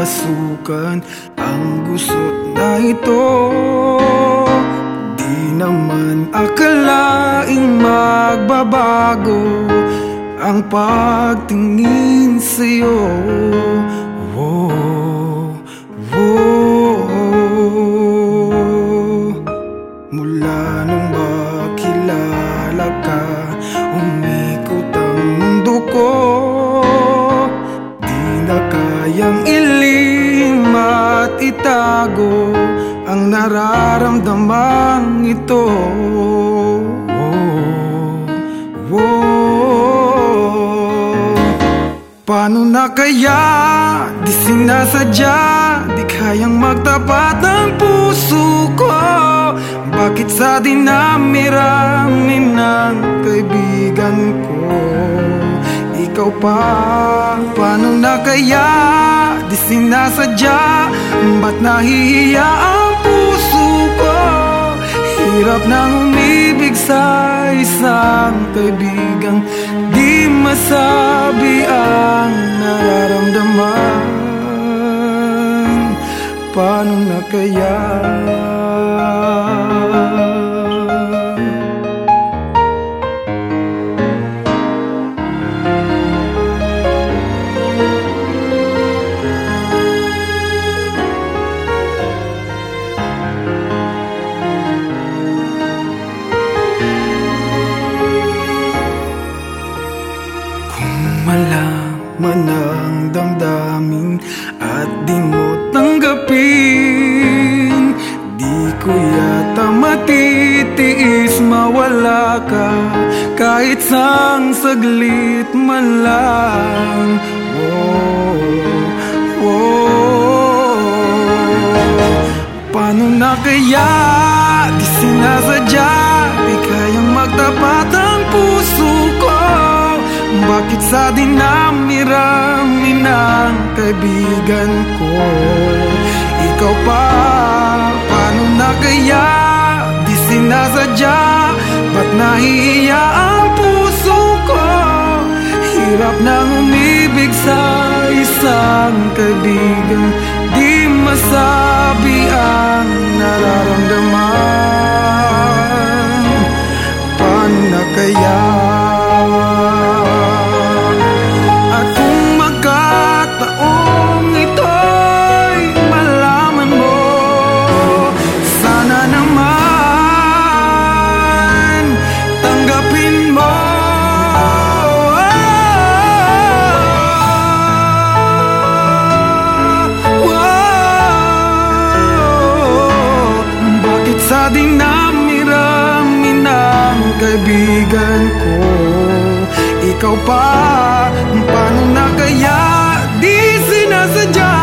pasukan ang gusot na ito. Di naman akalaing magbabago ang pagtingin sa'yo. Oh, oh, Mula nung na kaya? Di sinasadya Di kayang magtapat ang puso ko. Bakit sa dinami-rami ng kaibigan ko? Ikaw pa, paano na kaya? Di sinasadya Ba't nahihiya ang puso ko? Hirap nang umibig sa isang kaibigang Paano na kaya? Malaman ang damdamin at di mo tanggapin. Di ko yata matitiis mawala ka Kahit sang saglit man lang. Oh, oh. Paano na kaya di sinasadya? Di kayang magtapat Bakit sa dinami-rami ng kaibigan ko? Ikaw pa, paano na kaya? Di sinasadya Ba't nahihiya ang puso ko? Hirap nang umibig sa isang kaibigan Di masabi ang nararamdaman Bakit sa dinami-rami ng kaibigan ko. Ikaw pa, paano na kaya di sinasadya?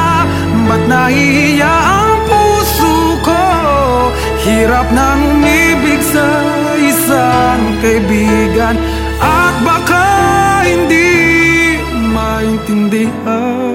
Ba't nahihiya ang puso ko? Hirap nang umibig sa isang kaibigan. At baka hindi maintindihan